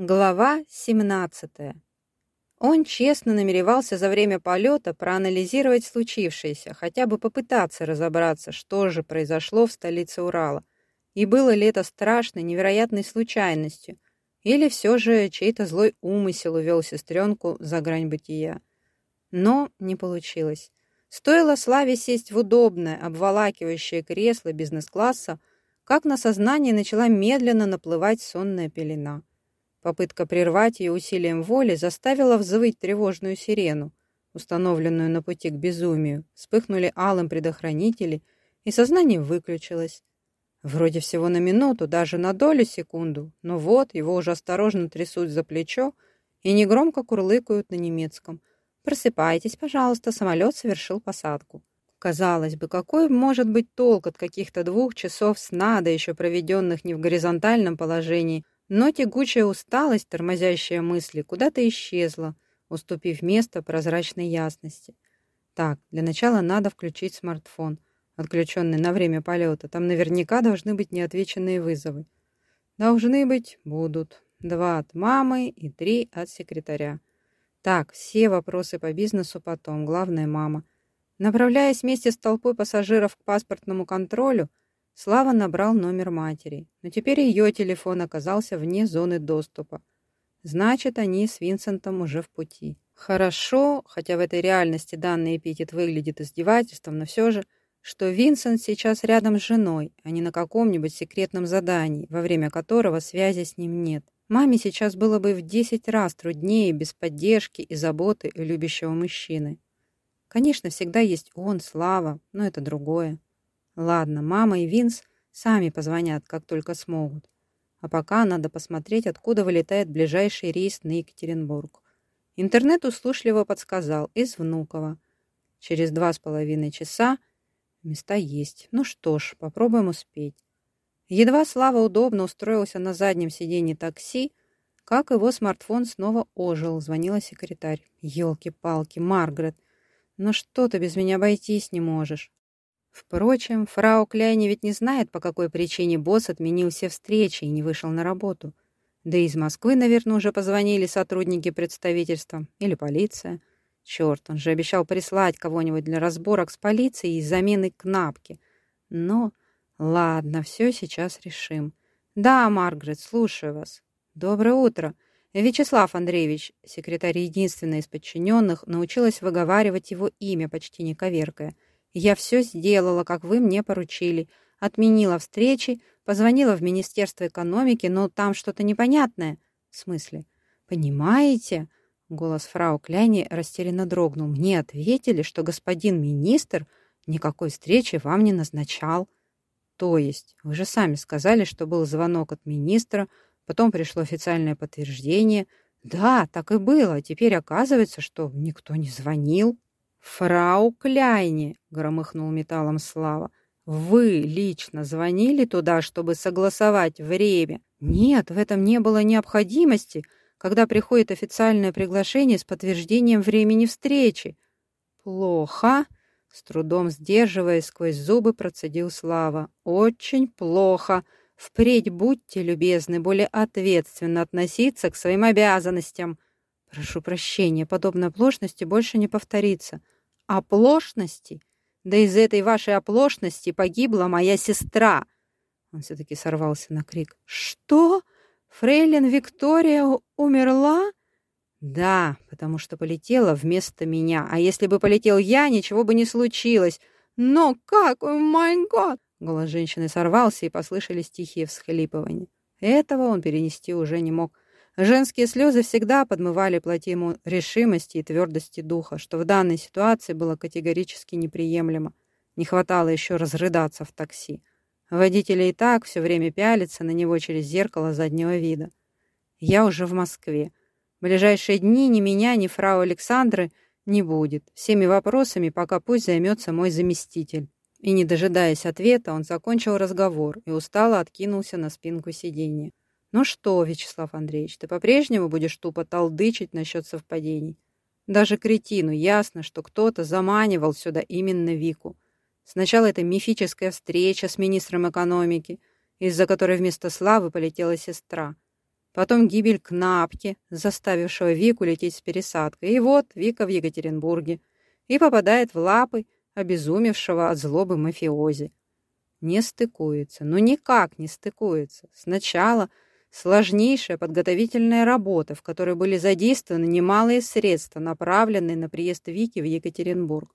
Глава 17. Он честно намеревался за время полета проанализировать случившееся, хотя бы попытаться разобраться, что же произошло в столице Урала, и было ли это страшной, невероятной случайностью, или все же чей-то злой умысел увел сестренку за грань бытия. Но не получилось. Стоило Славе сесть в удобное, обволакивающее кресло бизнес-класса, как на сознание начала медленно наплывать сонная пелена. Попытка прервать ее усилием воли заставила взвыть тревожную сирену, установленную на пути к безумию. Вспыхнули алым предохранители, и сознание выключилось. Вроде всего на минуту, даже на долю секунду, но вот его уже осторожно трясут за плечо и негромко курлыкают на немецком. «Просыпайтесь, пожалуйста, самолет совершил посадку». Казалось бы, какой может быть толк от каких-то двух часов сна, да еще проведенных не в горизонтальном положении, но тягучая усталость, тормозящая мысли, куда-то исчезла, уступив место прозрачной ясности. Так, для начала надо включить смартфон, отключенный на время полета. Там наверняка должны быть неотвеченные вызовы. Должны быть, будут. Два от мамы и три от секретаря. Так, все вопросы по бизнесу потом, главное мама. Направляясь вместе с толпой пассажиров к паспортному контролю, Слава набрал номер матери, но теперь ее телефон оказался вне зоны доступа. Значит, они с Винсентом уже в пути. Хорошо, хотя в этой реальности данный эпитет выглядит издевательством, но все же, что Винсент сейчас рядом с женой, а не на каком-нибудь секретном задании, во время которого связи с ним нет. Маме сейчас было бы в десять раз труднее без поддержки и заботы любящего мужчины. Конечно, всегда есть он, Слава, но это другое. Ладно, мама и Винс сами позвонят, как только смогут. А пока надо посмотреть, откуда вылетает ближайший рейс на Екатеринбург. Интернет услушливо подсказал из Внуково. Через два с половиной часа места есть. Ну что ж, попробуем успеть. Едва Слава удобно устроился на заднем сиденье такси, как его смартфон снова ожил, звонила секретарь. «Елки-палки, Маргарет, ну что ты без меня обойтись не можешь?» Впрочем, фрау Кляйни ведь не знает, по какой причине босс отменил все встречи и не вышел на работу. Да и из Москвы, наверное, уже позвонили сотрудники представительства или полиция. Черт, он же обещал прислать кого-нибудь для разборок с полицией и замены кнапки. Но ладно, все сейчас решим. Да, Маргарет, слушаю вас. Доброе утро. Вячеслав Андреевич, секретарь единственной из подчиненных, научилась выговаривать его имя, почти не коверкая – я все сделала, как вы мне поручили. Отменила встречи, позвонила в Министерство экономики, но там что-то непонятное. В смысле? Понимаете? Голос фрау Кляйни растерянно дрогнул. Мне ответили, что господин министр никакой встречи вам не назначал. То есть, вы же сами сказали, что был звонок от министра, потом пришло официальное подтверждение. Да, так и было. Теперь оказывается, что никто не звонил. «Фрау Кляйни!» — громыхнул металлом Слава. «Вы лично звонили туда, чтобы согласовать время?» «Нет, в этом не было необходимости, когда приходит официальное приглашение с подтверждением времени встречи». «Плохо!» — с трудом сдерживаясь сквозь зубы, процедил Слава. «Очень плохо!» Впредь будьте любезны более ответственно относиться к своим обязанностям. Прошу прощения, подобной оплошности больше не повторится. Оплошности? Да из этой вашей оплошности погибла моя сестра. Он все-таки сорвался на крик. Что? Фрейлин Виктория умерла? Да, потому что полетела вместо меня. А если бы полетел я, ничего бы не случилось. Но как? О май год! Голос женщины сорвался, и послышались тихие всхлипывания. Этого он перенести уже не мог. Женские слезы всегда подмывали плотиму решимости и твердости духа, что в данной ситуации было категорически неприемлемо. Не хватало еще разрыдаться в такси. Водители и так все время пялятся на него через зеркало заднего вида. Я уже в Москве. В ближайшие дни ни меня, ни фрау Александры не будет. Всеми вопросами пока пусть займется мой заместитель. И, не дожидаясь ответа, он закончил разговор и устало откинулся на спинку сиденья. Ну что, Вячеслав Андреевич, ты по-прежнему будешь тупо толдычить насчет совпадений? Даже кретину ясно, что кто-то заманивал сюда именно Вику. Сначала это мифическая встреча с министром экономики, из-за которой вместо славы полетела сестра. Потом гибель Кнапки, заставившего Вику лететь с пересадкой. И вот Вика в Екатеринбурге. И попадает в лапы обезумевшего от злобы мафиози. Не стыкуется. Ну никак не стыкуется. Сначала сложнейшая подготовительная работа, в которой были задействованы немалые средства, направленные на приезд Вики в Екатеринбург.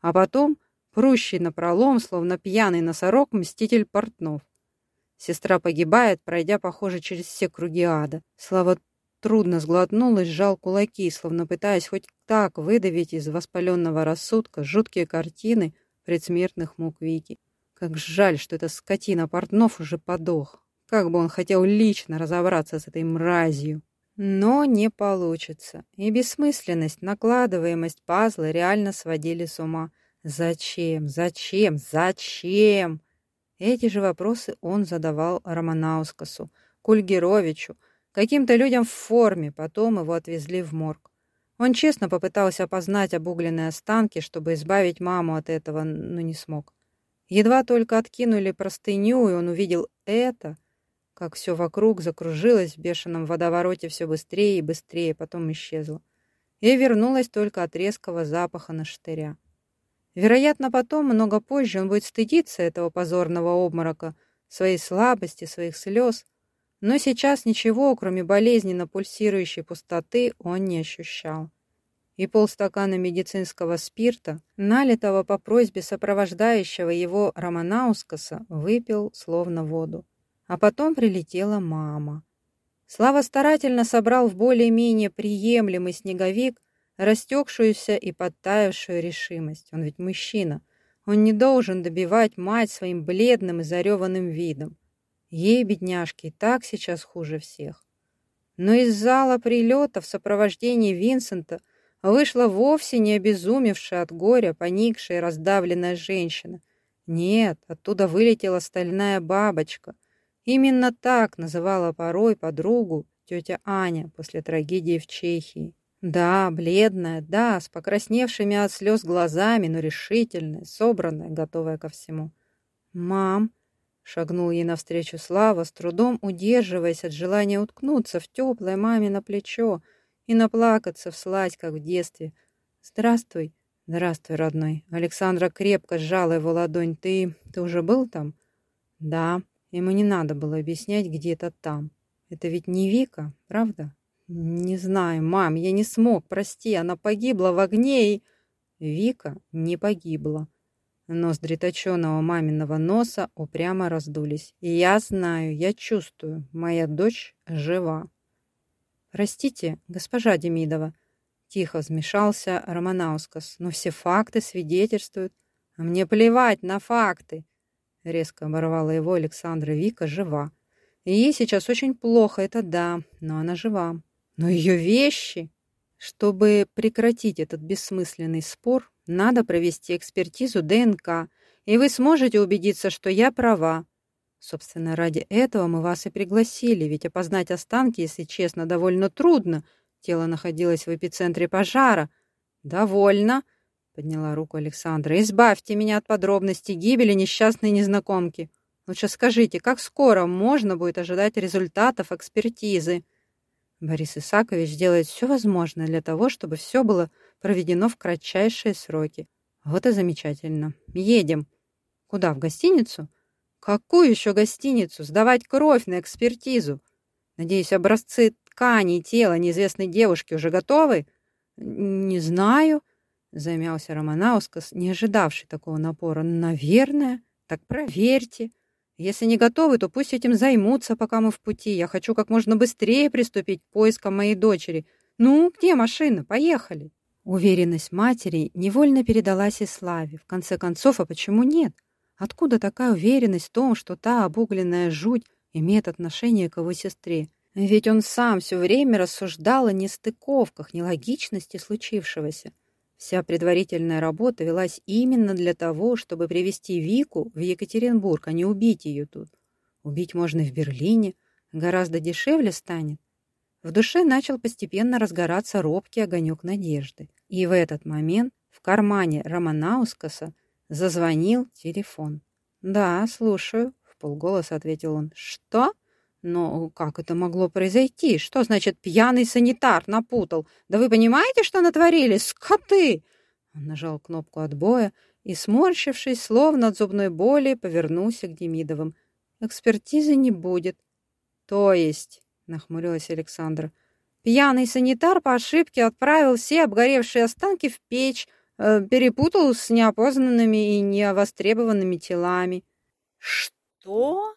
А потом прущий напролом, словно пьяный носорог, мститель Портнов. Сестра погибает, пройдя, похоже, через все круги ада. Слава трудно сглотнул и сжал кулаки, словно пытаясь хоть так выдавить из воспаленного рассудка жуткие картины предсмертных мук Вики. Как жаль, что эта скотина Портнов уже подох. Как бы он хотел лично разобраться с этой мразью. Но не получится. И бессмысленность, накладываемость пазла реально сводили с ума. Зачем? Зачем? Зачем? Эти же вопросы он задавал Романаускасу, Кульгеровичу, каким-то людям в форме, потом его отвезли в морг. Он честно попытался опознать обугленные останки, чтобы избавить маму от этого, но не смог. Едва только откинули простыню, и он увидел это, как все вокруг закружилось в бешеном водовороте все быстрее и быстрее, потом исчезло. И вернулась только от резкого запаха на штыря. Вероятно, потом, много позже, он будет стыдиться этого позорного обморока, своей слабости, своих слез. Но сейчас ничего, кроме болезненно пульсирующей пустоты, он не ощущал. И полстакана медицинского спирта, налитого по просьбе сопровождающего его Романаускаса, выпил словно воду. А потом прилетела мама. Слава старательно собрал в более-менее приемлемый снеговик растекшуюся и подтаявшую решимость. Он ведь мужчина. Он не должен добивать мать своим бледным и зареванным видом. Ей, бедняжке, так сейчас хуже всех. Но из зала прилета в сопровождении Винсента вышла вовсе не обезумевшая от горя, поникшая и раздавленная женщина. Нет, оттуда вылетела стальная бабочка. Именно так называла порой подругу тетя Аня после трагедии в Чехии. Да, бледная, да, с покрасневшими от слез глазами, но решительная, собранная, готовая ко всему. «Мам!» — шагнул ей навстречу Слава, с трудом удерживаясь от желания уткнуться в теплое мамино плечо и наплакаться вслась, как в детстве. «Здравствуй!» «Здравствуй, родной!» Александра крепко сжала его ладонь. «Ты... ты уже был там?» «Да». Ему не надо было объяснять, где это там. Это ведь не Вика, правда? «Не знаю, мам, я не смог, прости, она погибла в огне и...» Вика не погибла. Ноздри точеного маминого носа упрямо раздулись. И я знаю, я чувствую, моя дочь жива. «Простите, госпожа Демидова», — тихо вмешался Романаускас, «но все факты свидетельствуют. А мне плевать на факты!» Резко оборвала его Александра Вика жива. И ей сейчас очень плохо, это да, но она жива. Но ее вещи... Чтобы прекратить этот бессмысленный спор, надо провести экспертизу ДНК, и вы сможете убедиться, что я права. Собственно, ради этого мы вас и пригласили, ведь опознать останки, если честно, довольно трудно. Тело находилось в эпицентре пожара. «Довольно», — подняла руку Александра. «Избавьте меня от подробностей гибели несчастной незнакомки. Лучше скажите, как скоро можно будет ожидать результатов экспертизы?» Борис Исакович делает все возможное для того, чтобы все было проведено в кратчайшие сроки. Вот и замечательно. Едем. Куда, в гостиницу? Какую еще гостиницу? Сдавать кровь на экспертизу. Надеюсь, образцы тканей тела неизвестной девушки уже готовы? Не знаю, замялся Романаускас, не ожидавший такого напора. Наверное. Так проверьте. Если не готовы, то пусть этим займутся, пока мы в пути. Я хочу как можно быстрее приступить к поискам моей дочери. Ну, где машина? Поехали. Уверенность матери невольно передалась и Славе. В конце концов, а почему нет? Откуда такая уверенность в том, что та обугленная жуть имеет отношение к его сестре? Ведь он сам все время рассуждал о нестыковках, нелогичности случившегося. Вся предварительная работа велась именно для того, чтобы привести Вику в Екатеринбург, а не убить ее тут. Убить можно в Берлине, гораздо дешевле станет. В душе начал постепенно разгораться робкий огонек надежды. И в этот момент в кармане Романаускаса зазвонил телефон. «Да, слушаю», — в полголоса ответил он. «Что?» Но как это могло произойти? Что значит пьяный санитар напутал? Да вы понимаете, что натворили? Скоты!» Он нажал кнопку отбоя и, сморщившись, словно от зубной боли, повернулся к Демидовым. «Экспертизы не будет». «То есть?» — нахмурилась Александра. «Пьяный санитар по ошибке отправил все обгоревшие останки в печь, э, перепутал с неопознанными и невостребованными телами». «Что?»